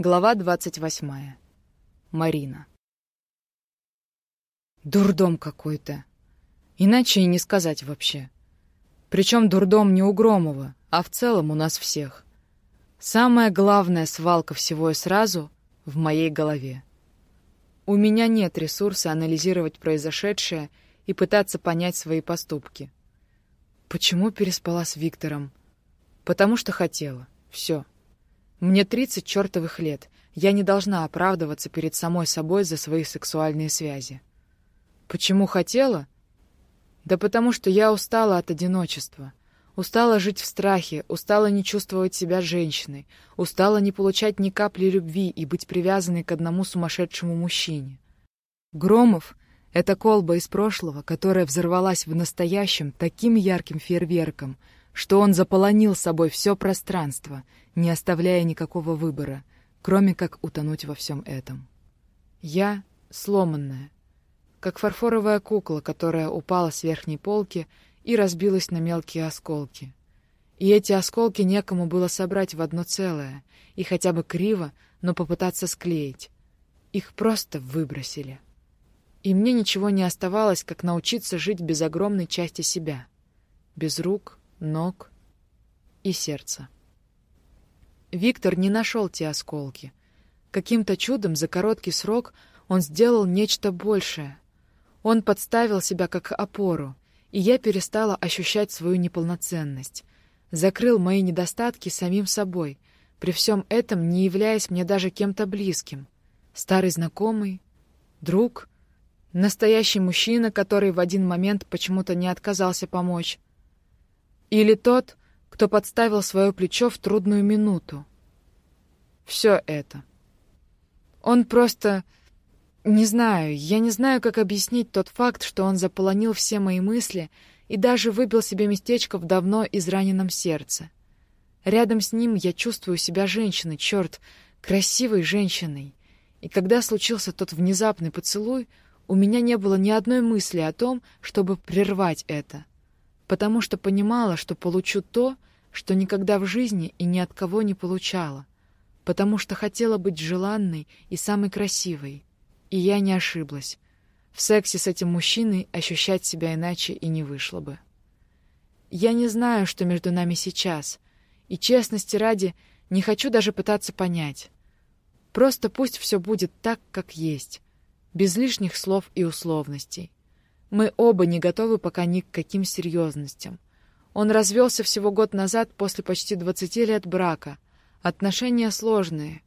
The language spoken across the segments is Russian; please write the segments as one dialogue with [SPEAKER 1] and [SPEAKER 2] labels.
[SPEAKER 1] Глава двадцать восьмая. Марина. Дурдом какой-то. Иначе и не сказать вообще. Причем дурдом не у Громова, а в целом у нас всех. Самая главная свалка всего и сразу в моей голове. У меня нет ресурса анализировать произошедшее и пытаться понять свои поступки. Почему переспала с Виктором? Потому что хотела. Все. Мне 30 чертовых лет. Я не должна оправдываться перед самой собой за свои сексуальные связи. Почему хотела? Да потому что я устала от одиночества. Устала жить в страхе, устала не чувствовать себя женщиной, устала не получать ни капли любви и быть привязанной к одному сумасшедшему мужчине. Громов — это колба из прошлого, которая взорвалась в настоящем таким ярким фейерверком — что он заполонил собой все пространство, не оставляя никакого выбора, кроме как утонуть во всем этом. Я сломанная, как фарфоровая кукла, которая упала с верхней полки и разбилась на мелкие осколки. И эти осколки некому было собрать в одно целое и хотя бы криво, но попытаться склеить. Их просто выбросили. И мне ничего не оставалось, как научиться жить без огромной части себя. Без рук, ног и сердца. Виктор не нашел те осколки. Каким-то чудом за короткий срок он сделал нечто большее. Он подставил себя как опору, и я перестала ощущать свою неполноценность. Закрыл мои недостатки самим собой, при всем этом не являясь мне даже кем-то близким. Старый знакомый, друг, настоящий мужчина, который в один момент почему-то не отказался помочь, или тот, кто подставил свое плечо в трудную минуту. Все это. Он просто... Не знаю, я не знаю, как объяснить тот факт, что он заполонил все мои мысли и даже выбил себе местечко в давно израненном сердце. Рядом с ним я чувствую себя женщиной, черт, красивой женщиной. И когда случился тот внезапный поцелуй, у меня не было ни одной мысли о том, чтобы прервать это потому что понимала, что получу то, что никогда в жизни и ни от кого не получала, потому что хотела быть желанной и самой красивой. И я не ошиблась. В сексе с этим мужчиной ощущать себя иначе и не вышло бы. Я не знаю, что между нами сейчас, и, честности ради, не хочу даже пытаться понять. Просто пусть все будет так, как есть, без лишних слов и условностей. Мы оба не готовы пока ни к каким серьезностям. Он развелся всего год назад после почти двадцати лет брака. Отношения сложные.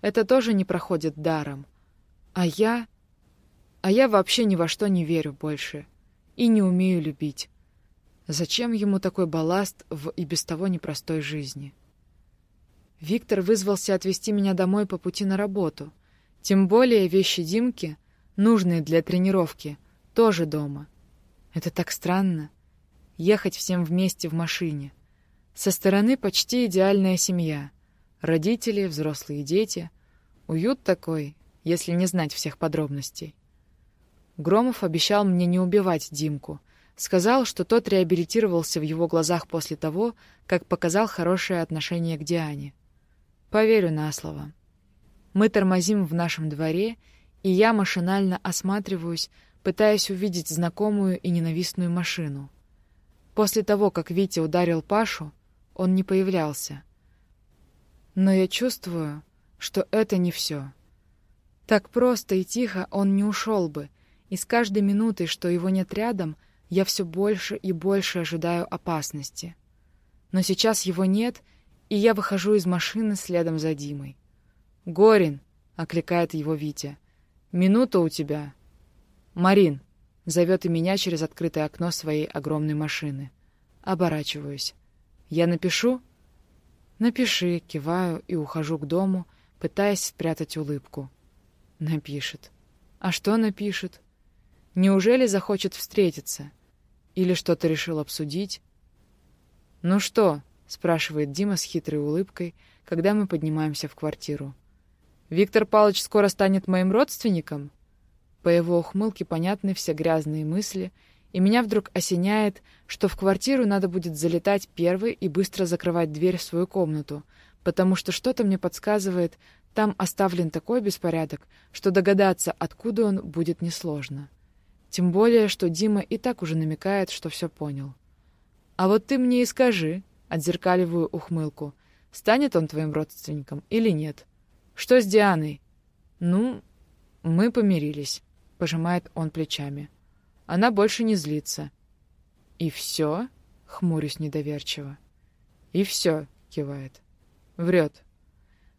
[SPEAKER 1] Это тоже не проходит даром. А я... А я вообще ни во что не верю больше. И не умею любить. Зачем ему такой балласт в и без того непростой жизни? Виктор вызвался отвезти меня домой по пути на работу. Тем более вещи Димки, нужные для тренировки, тоже дома. Это так странно. Ехать всем вместе в машине. Со стороны почти идеальная семья. Родители, взрослые дети. Уют такой, если не знать всех подробностей. Громов обещал мне не убивать Димку. Сказал, что тот реабилитировался в его глазах после того, как показал хорошее отношение к Диане. Поверю на слово. Мы тормозим в нашем дворе, и я машинально осматриваюсь, пытаясь увидеть знакомую и ненавистную машину. После того, как Витя ударил Пашу, он не появлялся. Но я чувствую, что это не все. Так просто и тихо он не ушел бы, и с каждой минутой, что его нет рядом, я все больше и больше ожидаю опасности. Но сейчас его нет, и я выхожу из машины следом за Димой. «Горин!» — окликает его Витя. «Минута у тебя!» «Марин!» — зовет и меня через открытое окно своей огромной машины. Оборачиваюсь. «Я напишу?» «Напиши», — киваю и ухожу к дому, пытаясь спрятать улыбку. Напишет. А что напишет? Неужели захочет встретиться? Или что-то решил обсудить? «Ну что?» — спрашивает Дима с хитрой улыбкой, когда мы поднимаемся в квартиру. «Виктор Павлович скоро станет моим родственником?» По его ухмылке понятны все грязные мысли, и меня вдруг осеняет, что в квартиру надо будет залетать первой и быстро закрывать дверь в свою комнату, потому что что-то мне подсказывает, там оставлен такой беспорядок, что догадаться, откуда он, будет несложно. Тем более, что Дима и так уже намекает, что все понял. «А вот ты мне и скажи», — отзеркаливаю ухмылку, «станет он твоим родственником или нет? Что с Дианой?» «Ну, мы помирились», — пожимает он плечами. «Она больше не злится». «И все?» — хмурюсь недоверчиво. «И все», — кивает. Врет.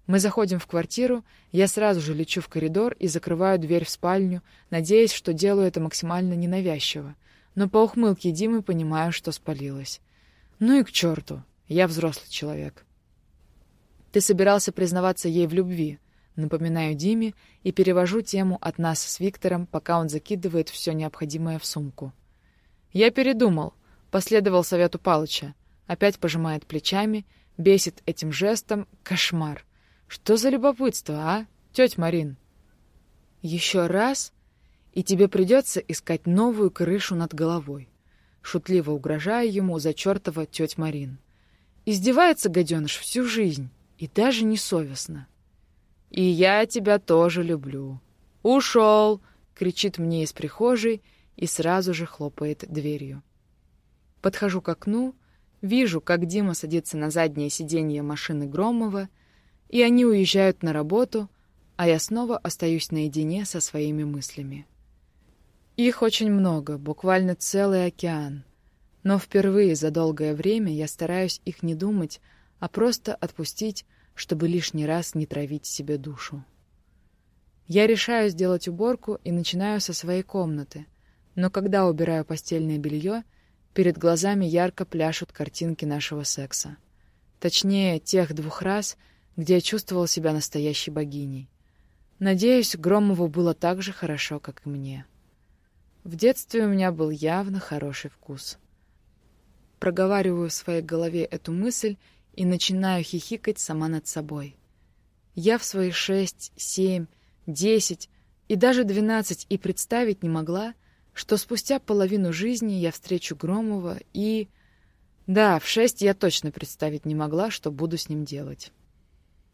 [SPEAKER 1] Мы заходим в квартиру, я сразу же лечу в коридор и закрываю дверь в спальню, надеясь, что делаю это максимально ненавязчиво. Но по ухмылке Димы понимаю, что спалилась. Ну и к черту, я взрослый человек. Ты собирался признаваться ей в любви, напоминаю Диме и перевожу тему от нас с Виктором, пока он закидывает все необходимое в сумку. Я передумал, последовал совету Палыча. Опять пожимает плечами, бесит этим жестом кошмар. Что за любопытство, а, тетя Марин? Еще раз, и тебе придется искать новую крышу над головой. Шутливо угрожая ему за чертова тетя Марин. Издевается гаденыш всю жизнь, и даже несовестно. «И я тебя тоже люблю». «Ушел!» — кричит мне из прихожей и сразу же хлопает дверью. Подхожу к окну, вижу, как Дима садится на заднее сиденье машины Громова — и они уезжают на работу, а я снова остаюсь наедине со своими мыслями. Их очень много, буквально целый океан. Но впервые за долгое время я стараюсь их не думать, а просто отпустить, чтобы лишний раз не травить себе душу. Я решаю сделать уборку и начинаю со своей комнаты, но когда убираю постельное белье, перед глазами ярко пляшут картинки нашего секса. Точнее, тех двух раз — где я чувствовал себя настоящей богиней. Надеюсь, Громову было так же хорошо, как и мне. В детстве у меня был явно хороший вкус. Проговариваю в своей голове эту мысль и начинаю хихикать сама над собой. Я в свои шесть, семь, десять и даже двенадцать и представить не могла, что спустя половину жизни я встречу Громова и... Да, в шесть я точно представить не могла, что буду с ним делать.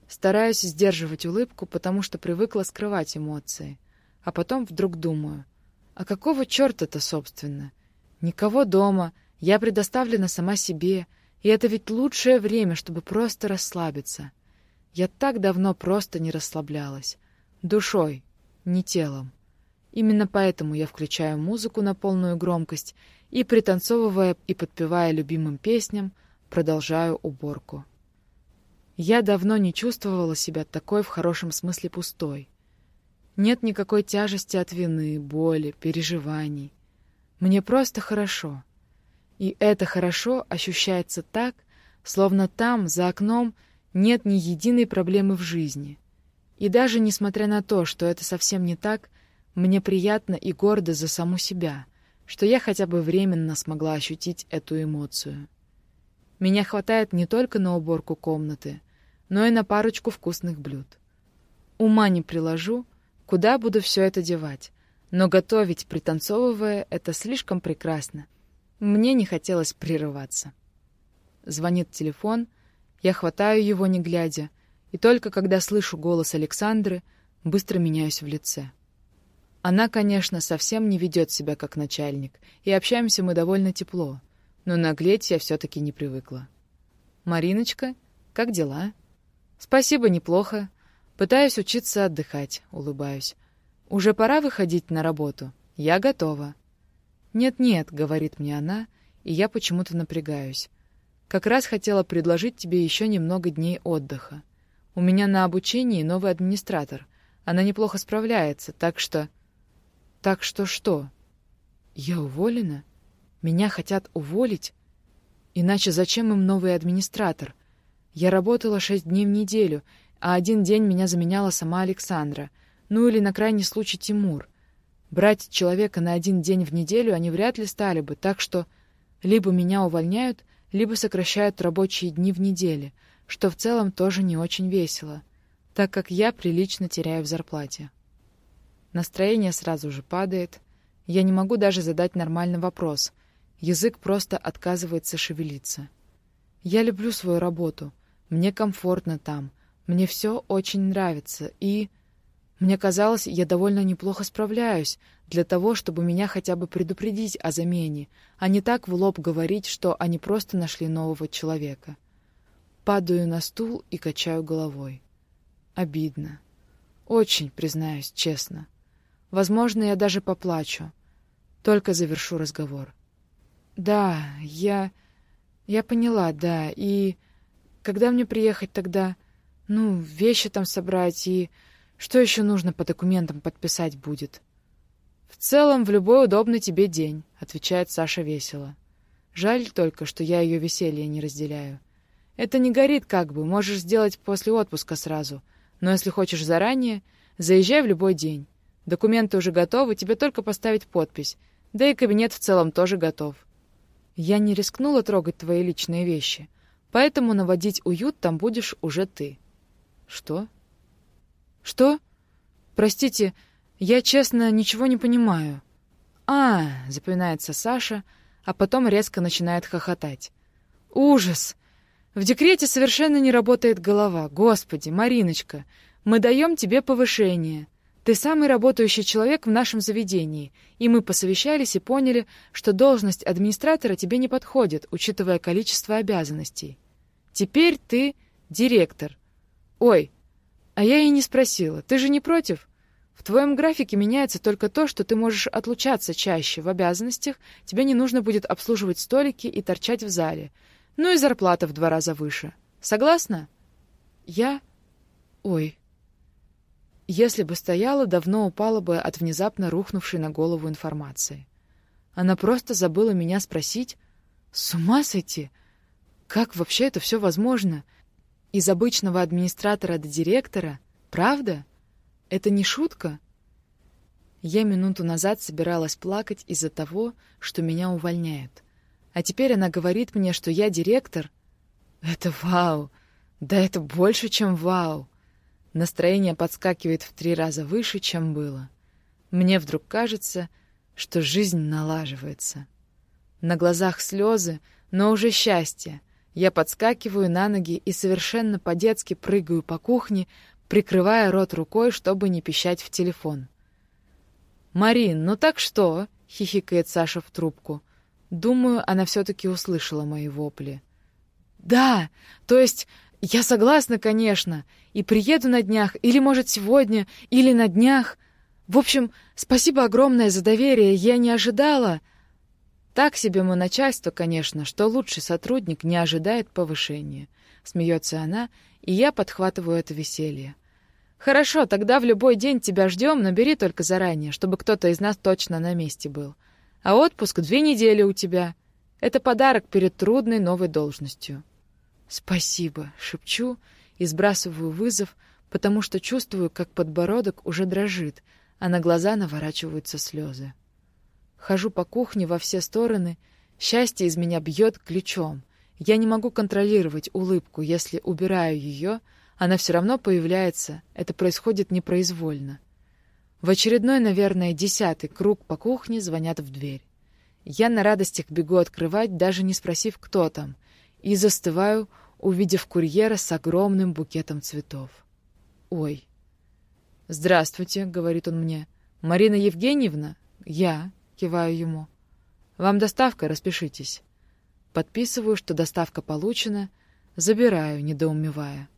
[SPEAKER 1] Стараюсь сдерживать улыбку, потому что привыкла скрывать эмоции. А потом вдруг думаю, а какого черта-то, собственно? Никого дома, я предоставлена сама себе, и это ведь лучшее время, чтобы просто расслабиться. Я так давно просто не расслаблялась. Душой, не телом. Именно поэтому я включаю музыку на полную громкость и, пританцовывая и подпевая любимым песням, продолжаю уборку. Я давно не чувствовала себя такой в хорошем смысле пустой. Нет никакой тяжести от вины, боли, переживаний. Мне просто хорошо. И это хорошо ощущается так, словно там, за окном, нет ни единой проблемы в жизни. И даже несмотря на то, что это совсем не так, мне приятно и гордо за саму себя, что я хотя бы временно смогла ощутить эту эмоцию. Меня хватает не только на уборку комнаты, но и на парочку вкусных блюд. Ума не приложу, куда буду все это девать, но готовить, пританцовывая, это слишком прекрасно. Мне не хотелось прерываться. Звонит телефон, я хватаю его, не глядя, и только когда слышу голос Александры, быстро меняюсь в лице. Она, конечно, совсем не ведет себя как начальник, и общаемся мы довольно тепло, но наглеть я все-таки не привыкла. «Мариночка, как дела?» «Спасибо, неплохо. Пытаюсь учиться отдыхать», — улыбаюсь. «Уже пора выходить на работу. Я готова». «Нет-нет», — говорит мне она, и я почему-то напрягаюсь. «Как раз хотела предложить тебе еще немного дней отдыха. У меня на обучении новый администратор. Она неплохо справляется, так что...» «Так что что?» «Я уволена? Меня хотят уволить? Иначе зачем им новый администратор? Я работала шесть дней в неделю, а один день меня заменяла сама Александра, ну или на крайний случай Тимур. Брать человека на один день в неделю они вряд ли стали бы, так что либо меня увольняют, либо сокращают рабочие дни в неделе, что в целом тоже не очень весело, так как я прилично теряю в зарплате. Настроение сразу же падает, я не могу даже задать нормальный вопрос, язык просто отказывается шевелиться. Я люблю свою работу — Мне комфортно там, мне все очень нравится, и... Мне казалось, я довольно неплохо справляюсь для того, чтобы меня хотя бы предупредить о замене, а не так в лоб говорить, что они просто нашли нового человека. Падаю на стул и качаю головой. Обидно. Очень, признаюсь, честно. Возможно, я даже поплачу. Только завершу разговор. Да, я... Я поняла, да, и... Когда мне приехать тогда? Ну, вещи там собрать и... Что еще нужно по документам подписать будет? В целом, в любой удобный тебе день, отвечает Саша весело. Жаль только, что я ее веселье не разделяю. Это не горит как бы, можешь сделать после отпуска сразу. Но если хочешь заранее, заезжай в любой день. Документы уже готовы, тебе только поставить подпись. Да и кабинет в целом тоже готов. Я не рискнула трогать твои личные вещи, поэтому наводить уют там будешь уже ты. Что? «Что? Простите, я, честно, ничего не понимаю». «А, — запоминается Саша, а потом резко начинает хохотать. Ужас! В декрете совершенно не работает голова. Господи, Мариночка, мы даем тебе повышение. Ты самый работающий человек в нашем заведении, и мы посовещались и поняли, что должность администратора тебе не подходит, учитывая количество обязанностей. Теперь ты директор. Ой, а я и не спросила. Ты же не против? В твоем графике меняется только то, что ты можешь отлучаться чаще. В обязанностях тебе не нужно будет обслуживать столики и торчать в зале. Ну и зарплата в два раза выше. Согласна? Я... Ой. Если бы стояла, давно упала бы от внезапно рухнувшей на голову информации. Она просто забыла меня спросить. С ума сойти? Как вообще это все возможно? — из обычного администратора до директора? Правда? Это не шутка? Я минуту назад собиралась плакать из-за того, что меня увольняют. А теперь она говорит мне, что я директор. Это вау! Да это больше, чем вау! Настроение подскакивает в три раза выше, чем было. Мне вдруг кажется, что жизнь налаживается. На глазах слезы, но уже счастье, я подскакиваю на ноги и совершенно по-детски прыгаю по кухне, прикрывая рот рукой, чтобы не пищать в телефон. «Марин, ну так что?» — хихикает Саша в трубку. Думаю, она все-таки услышала мои вопли. «Да, то есть я согласна, конечно, и приеду на днях, или, может, сегодня, или на днях. В общем, спасибо огромное за доверие, я не ожидала...» Так себе мы начальство, конечно, что лучший сотрудник не ожидает повышения. Смеется она, и я подхватываю это веселье. Хорошо, тогда в любой день тебя ждем, но бери только заранее, чтобы кто-то из нас точно на месте был. А отпуск две недели у тебя. Это подарок перед трудной новой должностью. Спасибо, шепчу и сбрасываю вызов, потому что чувствую, как подбородок уже дрожит, а на глаза наворачиваются слезы. Хожу по кухне во все стороны, счастье из меня бьет ключом. Я не могу контролировать улыбку, если убираю ее, она все равно появляется, это происходит непроизвольно. В очередной, наверное, десятый круг по кухне звонят в дверь. Я на радостях бегу открывать, даже не спросив, кто там, и застываю, увидев курьера с огромным букетом цветов. «Ой!» «Здравствуйте», — говорит он мне. «Марина Евгеньевна?» «Я». Киваю ему. «Вам доставка, распишитесь». Подписываю, что доставка получена, забираю, недоумевая.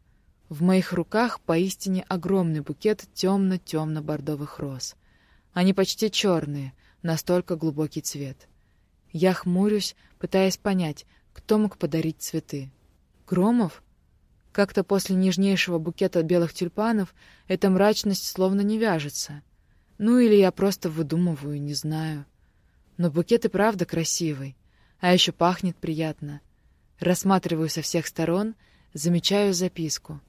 [SPEAKER 1] В моих руках поистине огромный букет темно-темно-бордовых роз. Они почти черные, настолько глубокий цвет. Я хмурюсь, пытаясь понять, кто мог подарить цветы. Громов? Как-то после нежнейшего букета белых тюльпанов эта мрачность словно не вяжется. Ну или я просто выдумываю, не знаю. Но букет и правда красивый, а еще пахнет приятно. Рассматриваю со всех сторон, замечаю записку.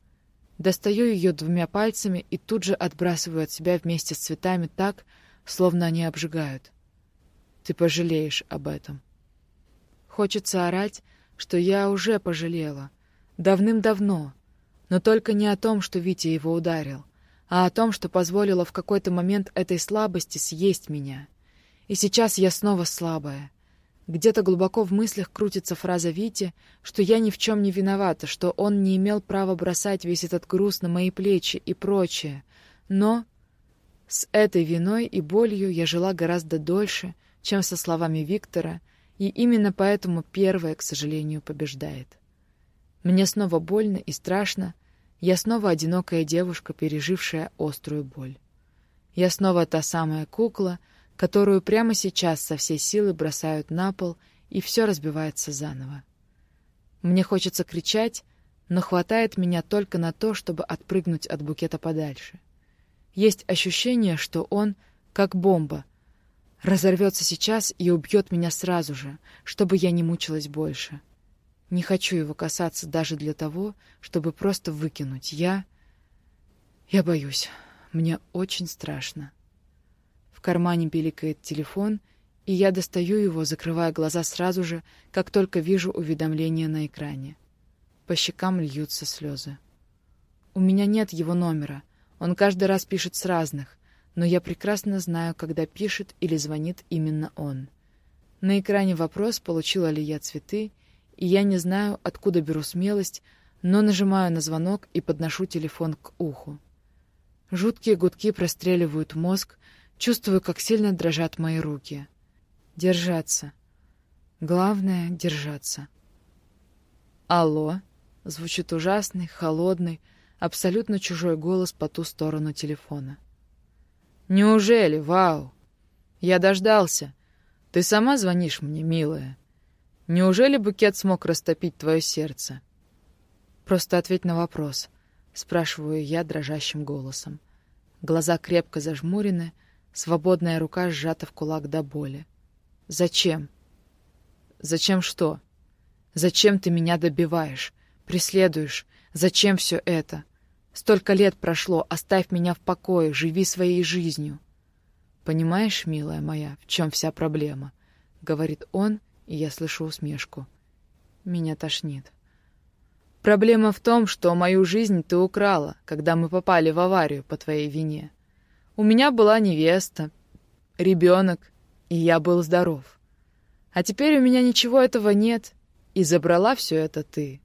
[SPEAKER 1] Достаю ее двумя пальцами и тут же отбрасываю от себя вместе с цветами так, словно они обжигают. Ты пожалеешь об этом. Хочется орать, что я уже пожалела. Давным-давно. Но только не о том, что Витя его ударил, а о том, что позволила в какой-то момент этой слабости съесть меня — и сейчас я снова слабая. Где-то глубоко в мыслях крутится фраза Вити, что я ни в чем не виновата, что он не имел права бросать весь этот груз на мои плечи и прочее. Но с этой виной и болью я жила гораздо дольше, чем со словами Виктора, и именно поэтому первое, к сожалению, побеждает. Мне снова больно и страшно, я снова одинокая девушка, пережившая острую боль. Я снова та самая кукла, которую прямо сейчас со всей силы бросают на пол, и все разбивается заново. Мне хочется кричать, но хватает меня только на то, чтобы отпрыгнуть от букета подальше. Есть ощущение, что он, как бомба, разорвется сейчас и убьет меня сразу же, чтобы я не мучилась больше. Не хочу его касаться даже для того, чтобы просто выкинуть. Я... Я боюсь. Мне очень страшно. Кармане пиликает телефон, и я достаю его, закрывая глаза сразу же, как только вижу уведомление на экране. По щекам льются слезы. У меня нет его номера. Он каждый раз пишет с разных, но я прекрасно знаю, когда пишет или звонит именно он. На экране вопрос, получила ли я цветы, и я не знаю, откуда беру смелость, но нажимаю на звонок и подношу телефон к уху. Жуткие гудки простреливают мозг, чувствую, как сильно дрожат мои руки. Держаться. Главное — держаться. «Алло!» — звучит ужасный, холодный, абсолютно чужой голос по ту сторону телефона. «Неужели? Вау! Я дождался. Ты сама звонишь мне, милая?» Неужели букет смог растопить твое сердце? Просто ответь на вопрос, спрашиваю я дрожащим голосом. Глаза крепко зажмурены, свободная рука сжата в кулак до боли. Зачем? Зачем что? Зачем ты меня добиваешь, преследуешь? Зачем все это? Столько лет прошло, оставь меня в покое, живи своей жизнью. Понимаешь, милая моя, в чем вся проблема? говорит он и я слышу усмешку. Меня тошнит. Проблема в том, что мою жизнь ты украла, когда мы попали в аварию по твоей вине. У меня была невеста, ребенок, и я был здоров. А теперь у меня ничего этого нет, и забрала все это ты.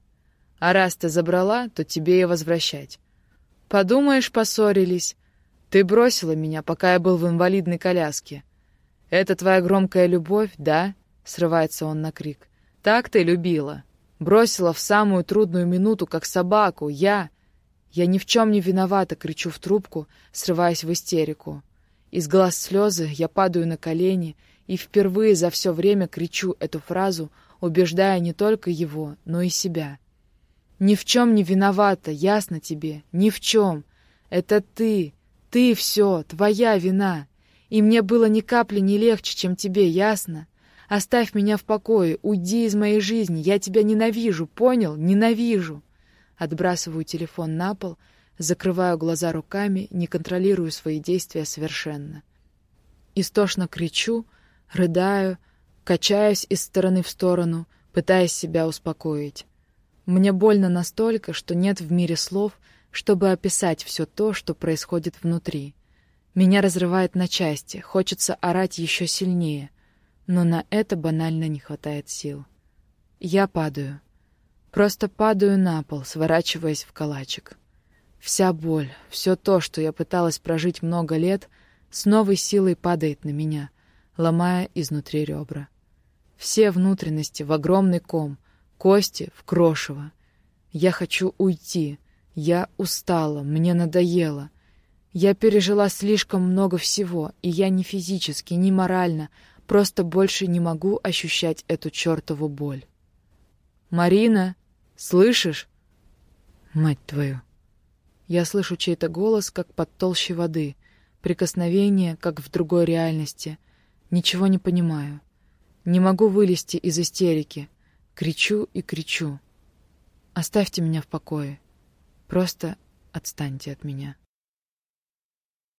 [SPEAKER 1] А раз ты забрала, то тебе и возвращать. Подумаешь, поссорились. Ты бросила меня, пока я был в инвалидной коляске. Это твоя громкая любовь, да? Срывается он на крик. «Так ты любила. Бросила в самую трудную минуту, как собаку. Я... Я ни в чем не виновата!» — кричу в трубку, срываясь в истерику. Из глаз слезы я падаю на колени и впервые за все время кричу эту фразу, убеждая не только его, но и себя. «Ни в чем не виновата, ясно тебе? Ни в чем. Это ты, ты все, твоя вина. И мне было ни капли не легче, чем тебе, ясно? Оставь меня в покое, уйди из моей жизни, я тебя ненавижу, понял? Ненавижу!» Отбрасываю телефон на пол, закрываю глаза руками, не контролирую свои действия совершенно. Истошно кричу, рыдаю, качаюсь из стороны в сторону, пытаясь себя успокоить. Мне больно настолько, что нет в мире слов, чтобы описать все то, что происходит внутри. Меня разрывает на части, хочется орать еще сильнее — но на это банально не хватает сил. Я падаю. Просто падаю на пол, сворачиваясь в калачик. Вся боль, все то, что я пыталась прожить много лет, с новой силой падает на меня, ломая изнутри ребра. Все внутренности в огромный ком, кости в крошево. Я хочу уйти. Я устала, мне надоело. Я пережила слишком много всего, и я ни физически, ни морально, Просто больше не могу ощущать эту чертову боль. «Марина, слышишь?» «Мать твою!» Я слышу чей-то голос, как под толщей воды, прикосновение, как в другой реальности. Ничего не понимаю. Не могу вылезти из истерики. Кричу и кричу. «Оставьте меня в покое. Просто отстаньте от меня».